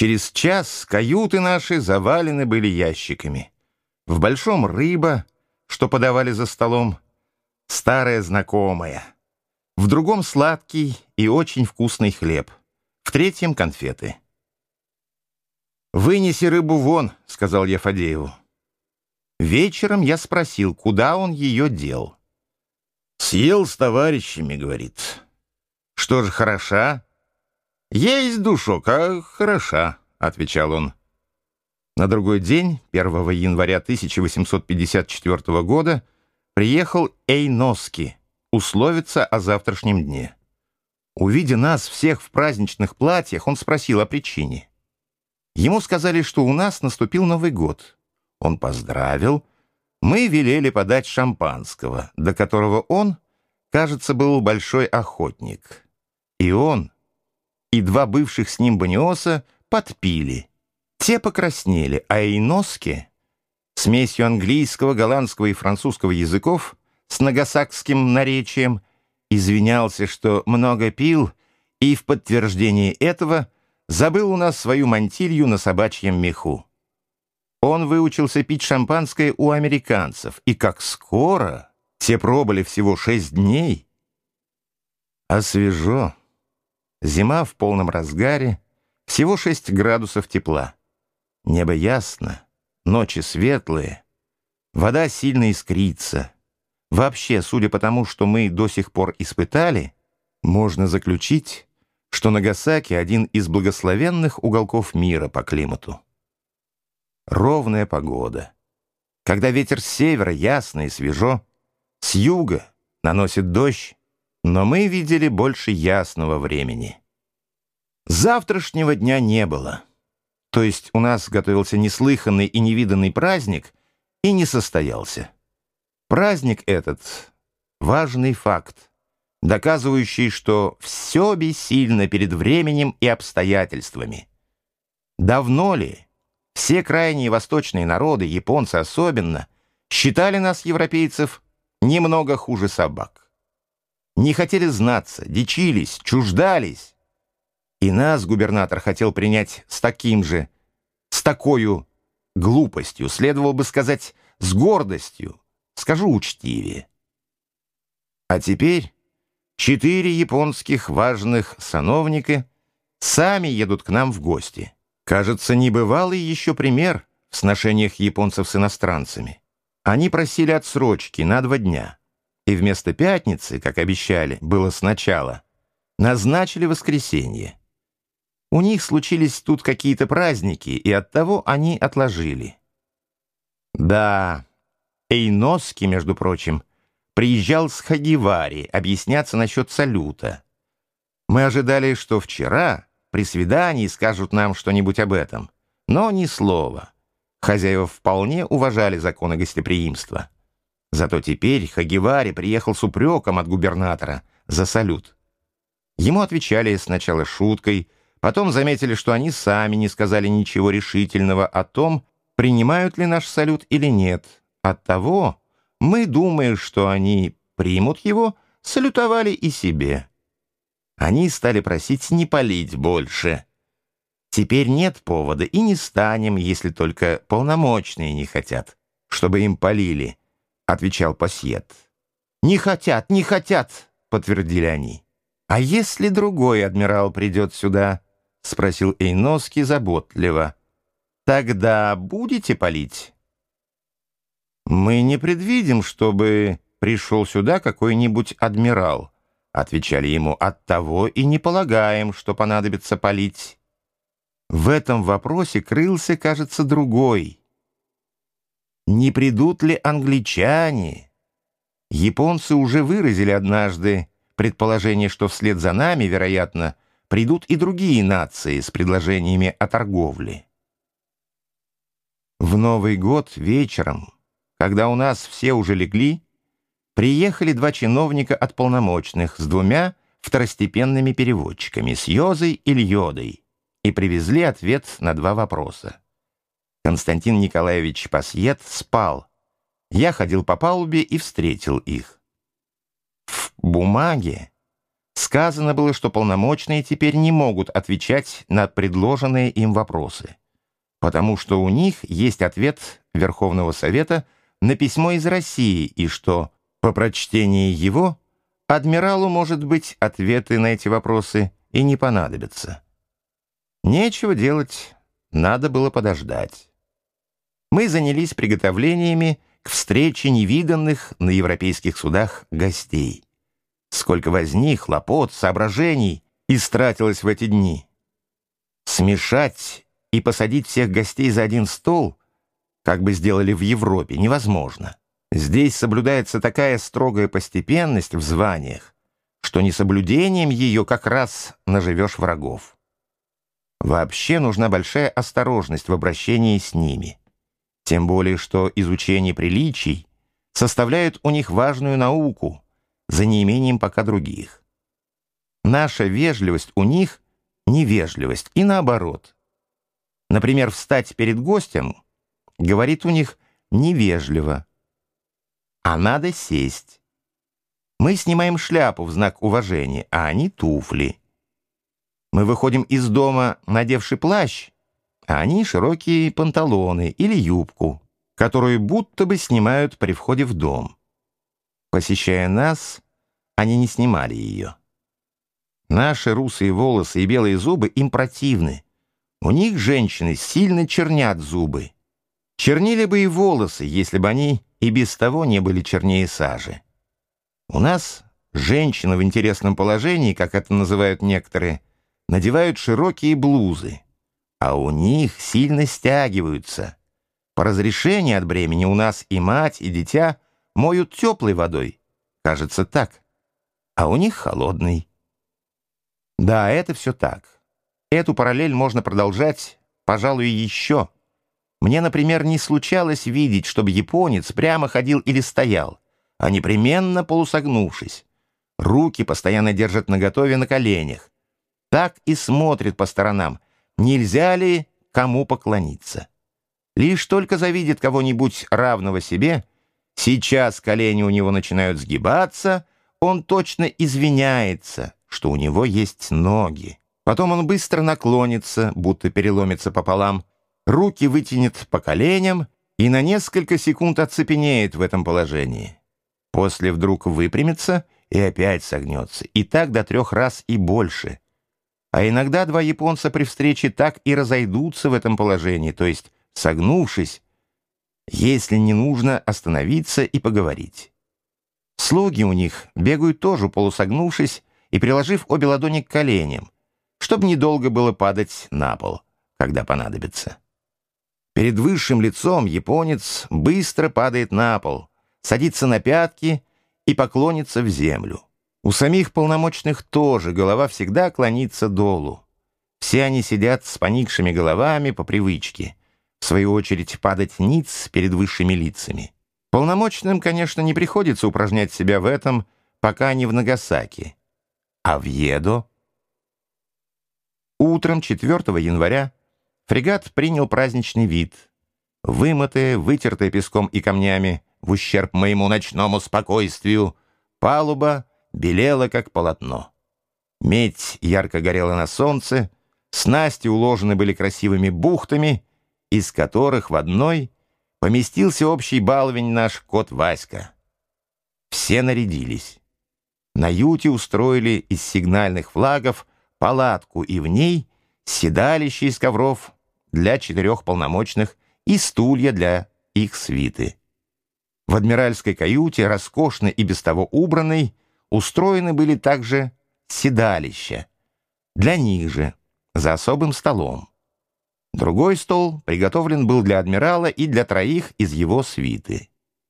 Через час каюты наши завалены были ящиками. В большом рыба, что подавали за столом, старая знакомая. В другом сладкий и очень вкусный хлеб. В третьем конфеты. «Вынеси рыбу вон», — сказал я Фадееву. Вечером я спросил, куда он ее дел. «Съел с товарищами», — говорит. «Что же, хороша?» «Есть душок, а хороша», — отвечал он. На другой день, 1 января 1854 года, приехал Эйноски условиться о завтрашнем дне. Увидя нас всех в праздничных платьях, он спросил о причине. Ему сказали, что у нас наступил Новый год. Он поздравил. Мы велели подать шампанского, до которого он, кажется, был большой охотник. И он, и два бывших с ним баниоса подпили. Те покраснели, а Эйноски, смесью английского, голландского и французского языков, с нагасакским наречием, извинялся, что много пил, и в подтверждение этого забыл у нас свою мантилью на собачьем меху. Он выучился пить шампанское у американцев, и как скоро, те пробыли всего шесть дней. А свежо. Зима в полном разгаре, всего 6 градусов тепла. Небо ясно, ночи светлые, вода сильно искрится. Вообще, судя по тому, что мы до сих пор испытали, можно заключить, что Нагасаки — один из благословенных уголков мира по климату. Ровная погода. Когда ветер с севера ясно и свежо, с юга наносит дождь, но мы видели больше ясного времени. Завтрашнего дня не было. То есть у нас готовился неслыханный и невиданный праздник и не состоялся. Праздник этот — важный факт, доказывающий, что все бессильно перед временем и обстоятельствами. Давно ли все крайние восточные народы, японцы особенно, считали нас, европейцев, немного хуже собак? Не хотели знаться, дичились, чуждались. И нас губернатор хотел принять с таким же, с такой глупостью, следовало бы сказать, с гордостью, скажу учтивее. А теперь четыре японских важных сановника сами едут к нам в гости. Кажется, небывалый еще пример в сношениях японцев с иностранцами. Они просили отсрочки на два дня и вместо пятницы, как обещали, было сначала, назначили воскресенье. У них случились тут какие-то праздники, и оттого они отложили. Да, Эйноски, между прочим, приезжал с Хагивари объясняться насчет салюта. Мы ожидали, что вчера при свидании скажут нам что-нибудь об этом, но ни слова. Хозяева вполне уважали законы гостеприимства. Зато теперь Хагивари приехал с упреком от губернатора за салют. Ему отвечали сначала шуткой, потом заметили, что они сами не сказали ничего решительного о том, принимают ли наш салют или нет. Оттого мы, думая, что они примут его, салютовали и себе. Они стали просить не палить больше. Теперь нет повода и не станем, если только полномочные не хотят, чтобы им полили отвечал Пассиет. «Не хотят, не хотят», — подтвердили они. «А если другой адмирал придет сюда?» — спросил Эйноски заботливо. «Тогда будете палить?» «Мы не предвидим, чтобы пришел сюда какой-нибудь адмирал», — отвечали ему. «Оттого и не полагаем, что понадобится палить». В этом вопросе крылся, кажется, другой — не придут ли англичане? Японцы уже выразили однажды предположение, что вслед за нами, вероятно, придут и другие нации с предложениями о торговле. В Новый год вечером, когда у нас все уже легли, приехали два чиновника от полномочных с двумя второстепенными переводчиками, с Йозой и Льодой, и привезли ответ на два вопроса. Константин Николаевич Пасьет спал. Я ходил по палубе и встретил их. В бумаге сказано было, что полномочные теперь не могут отвечать на предложенные им вопросы, потому что у них есть ответ Верховного Совета на письмо из России и что, по прочтении его, адмиралу, может быть, ответы на эти вопросы и не понадобятся. Нечего делать, надо было подождать. Мы занялись приготовлениями к встрече невиданных на европейских судах гостей. Сколько возни, хлопот, соображений истратилось в эти дни. Смешать и посадить всех гостей за один стол, как бы сделали в Европе, невозможно. Здесь соблюдается такая строгая постепенность в званиях, что несоблюдением ее как раз наживешь врагов. Вообще нужна большая осторожность в обращении с ними. Тем более, что изучение приличий составляет у них важную науку, за неимением пока других. Наша вежливость у них — невежливость, и наоборот. Например, встать перед гостем говорит у них невежливо, а надо сесть. Мы снимаем шляпу в знак уважения, а они туфли. Мы выходим из дома, надевши плащ, а они широкие панталоны или юбку, которую будто бы снимают при входе в дом. Посещая нас, они не снимали ее. Наши русые волосы и белые зубы им противны. У них женщины сильно чернят зубы. Чернили бы и волосы, если бы они и без того не были чернее сажи. У нас женщины в интересном положении, как это называют некоторые, надевают широкие блузы а у них сильно стягиваются. По разрешению от бремени у нас и мать, и дитя моют теплой водой. Кажется так. А у них холодный. Да, это все так. Эту параллель можно продолжать, пожалуй, еще. Мне, например, не случалось видеть, чтобы японец прямо ходил или стоял, а непременно полусогнувшись. Руки постоянно держат наготове на коленях. Так и смотрит по сторонам — нельзя ли кому поклониться. Лишь только завидит кого-нибудь равного себе, сейчас колени у него начинают сгибаться, он точно извиняется, что у него есть ноги. Потом он быстро наклонится, будто переломится пополам, руки вытянет по коленям и на несколько секунд оцепенеет в этом положении. После вдруг выпрямится и опять согнется, и так до трех раз и больше — а иногда два японца при встрече так и разойдутся в этом положении, то есть согнувшись, если не нужно остановиться и поговорить. Слуги у них бегают тоже полусогнувшись и приложив обе ладони к коленям, чтобы недолго было падать на пол, когда понадобится. Перед высшим лицом японец быстро падает на пол, садится на пятки и поклонится в землю. У самих полномочных тоже голова всегда клонится долу. Все они сидят с поникшими головами по привычке, в свою очередь падать ниц перед высшими лицами. Полномочным, конечно, не приходится упражнять себя в этом, пока они в Нагасаки. А в Едо? Утром 4 января фрегат принял праздничный вид. Вымытая, вытертая песком и камнями, в ущерб моему ночному спокойствию, палуба — белела, как полотно. Медь ярко горела на солнце, снасти уложены были красивыми бухтами, из которых в одной поместился общий баловень наш кот Васька. Все нарядились. На юте устроили из сигнальных флагов палатку, и в ней седалище из ковров для четырех полномочных и стулья для их свиты. В адмиральской каюте, роскошно и без того убранной, Устроены были также седалища. Для них же, за особым столом. Другой стол приготовлен был для адмирала и для троих из его свиты.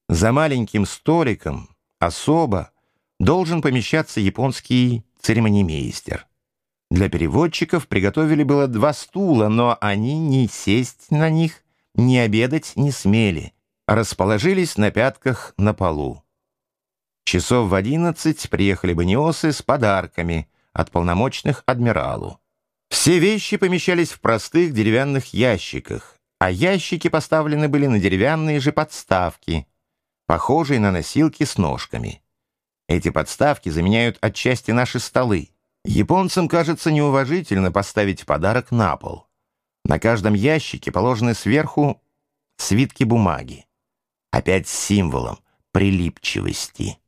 За маленьким столиком особо должен помещаться японский церемонимейстер. Для переводчиков приготовили было два стула, но они ни сесть на них, ни обедать не смели, а расположились на пятках на полу. Часов в одиннадцать приехали баниосы с подарками от полномочных адмиралу. Все вещи помещались в простых деревянных ящиках, а ящики поставлены были на деревянные же подставки, похожие на носилки с ножками. Эти подставки заменяют отчасти наши столы. Японцам кажется неуважительно поставить подарок на пол. На каждом ящике положены сверху свитки бумаги. Опять с символом прилипчивости.